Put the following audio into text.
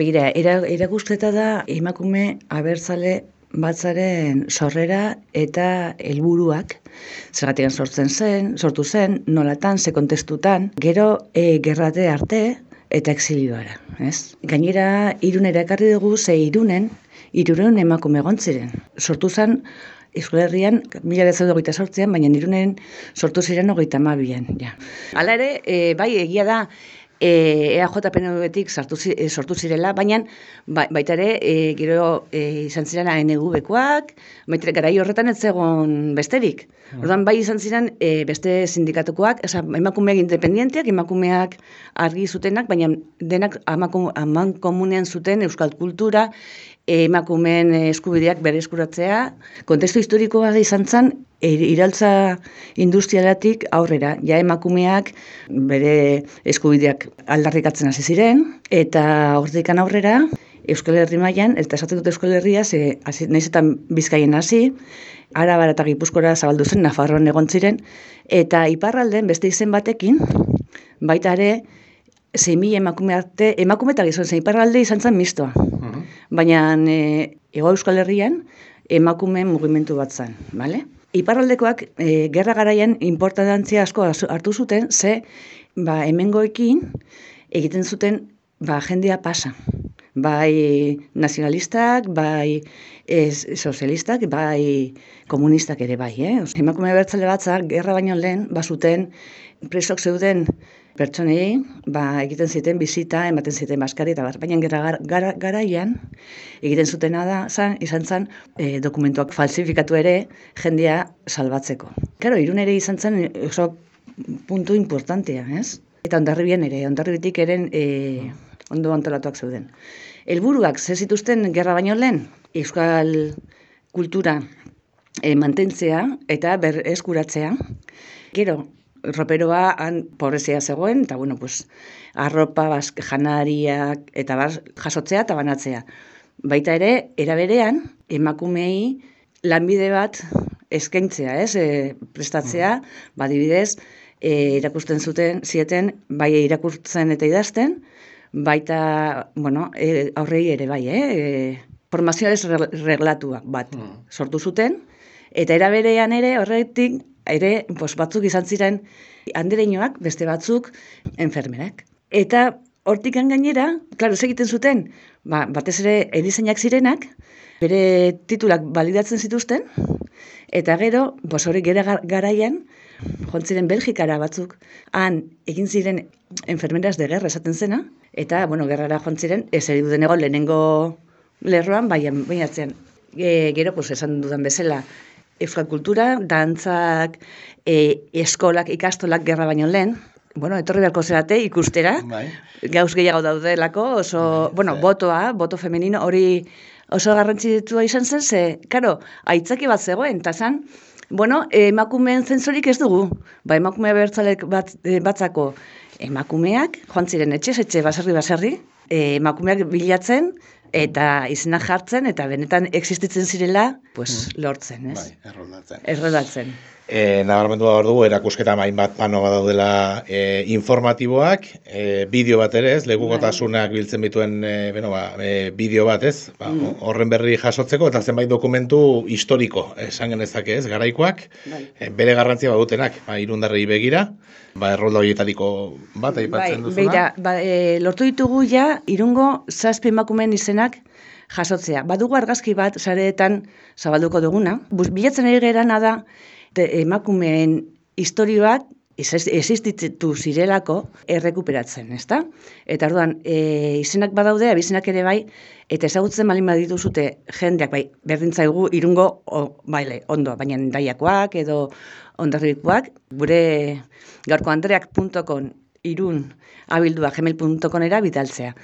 Begira, erakusteta da emakume abertzale batzaren sorrera eta helburuak zergatik sortzen zen, sortu zen, nolatan, ze kontestutan, gero e, gerrate arte eta exilioara, ez? Gainera, irunera ekarri dugu, ze irunen, irunen emakume gontziren. Sortu zen, Euskal Herrian, mila dugu sortzean, baina irunen sortu ziren ogeita mabian. Ja. Hala ere, e, bai, egia da, e, EAJ sartu, e, sortu zirela, baina ba, baita ere, e, gero e, izan ziren ANV-bekoak, baita garai horretan ez zegoen besterik. Hmm. Orduan bai izan ziren e, beste sindikatukoak, esa, emakumeak independienteak, emakumeak argi zutenak, baina denak aman komunean zuten euskal kultura, emakumeen eskubideak bere eskuratzea. Kontestu historikoa izan zen, iraltza industrialatik aurrera, ja emakumeak bere eskubideak aldarrikatzen hasi ziren, eta hortikan aurrera, Euskal Herri mailan eta esaten dut Euskal Herria, ze, nahiz eta bizkaien hasi, arabara eta gipuzkora zabaldu zen, Nafarroan egon ziren, eta iparralden beste izen batekin, baita ere, zein emakume arte, emakume eta gizon, zein iparralde izan zen mistoa. Baina e, ego Euskal Herrian emakume mugimendu bat zen, bale? Iparraldekoak e, gerra garaian importantzia asko hartu zuten, ze ba, hemengoekin egiten zuten ba, jendea pasa. Bai nazionalistak, bai ez, sozialistak, bai komunistak ere bai. Eh? Emakume bertzale batzak, gerra baino lehen, bazuten presok zeuden pertsonei ba, egiten ziten bizita, ematen ziten baskari eta baina gara, garaian egiten zutena da, zan, izan zen e, dokumentuak falsifikatu ere jendea salbatzeko. Karo, irun ere izan zen oso puntu importantea, ez? Eta ondarribien ere, ondarribitik eren e, ondo antolatuak zeuden. Helburuak ze zituzten gerra baino lehen, euskal kultura e, mantentzea eta ber eskuratzea. Gero, roperoa han pobrezia zegoen, eta bueno, pues, arropa, bask, janariak, eta bas, jasotzea eta banatzea. Baita ere, eraberean, emakumei lanbide bat eskaintzea, ez, e, prestatzea, mm. badibidez, e, irakusten zuten, zieten, bai irakurtzen eta idazten, baita, bueno, e, aurrei ere bai, eh? E, formazioa ez reglatua bat mm. sortu zuten, eta eraberean ere horretik ere pos, batzuk izan ziren handireinoak, beste batzuk enfermerak. Eta hortik gainera, klaro, egiten zuten, ba, batez ere edizainak zirenak, bere titulak balidatzen zituzten, eta gero, bos hori gara garaian, jontziren Belgikara batzuk, han egin ziren enfermeras de guerra esaten zena, eta, bueno, gerrara jontziren, ez eduden egon lehenengo lerroan, baian, baiatzen, e, gero, pues, esan dudan bezala, euskal kultura, dantzak, e, eskolak, ikastolak gerra baino lehen, bueno, etorri beharko zerate ikustera, bai. gauz gehiago daudelako, oso, bai, bueno, botoa, boto femenino, hori oso garrantzitua izan zen, ze, karo, aitzaki bat zegoen, eta zan, bueno, emakumeen zensorik ez dugu, ba, emakumea bertzalek bat, e, batzako, emakumeak, joan ziren etxe, etxe, baserri, baserri, e, emakumeak bilatzen, eta izena jartzen eta benetan existitzen zirela pues mm. lortzen, ez? Bai, erroldatzen. Erroldatzen. Eh, nabarmendu hor dugu erakusketa main bat pano badaudela e, informatiboak, e, bideo bat ere, ez? Legukotasunak bai. biltzen bituen e, bueno, ba, e, bideo bat, ez? Ba, mm. horren berri jasotzeko eta zenbait dokumentu historiko, esan genezake, ez? Garaikoak, bai. e, bere garrantzia badutenak, ba, irundarrei begira, ba, errolda horietariko bat aipatzen bai, duzuna. Beira, ba, e, lortu ditugu ja, irungo zazpi emakumeen izenak jasotzea. Badugu argazki bat, sareetan zabalduko duguna. Bilatzen ari gerana da, emakumeen historioak existitu zirelako errekuperatzen, ezta? Eta orduan, e, izenak badaude, abizenak ere bai, eta ezagutzen malin baditu zute jendeak, bai, berdintzaigu irungo, o, baile, ondo, baina daiakoak edo ondarrikoak, gure gaurko andreak.com irun abildua gmail.com era bidaltzea.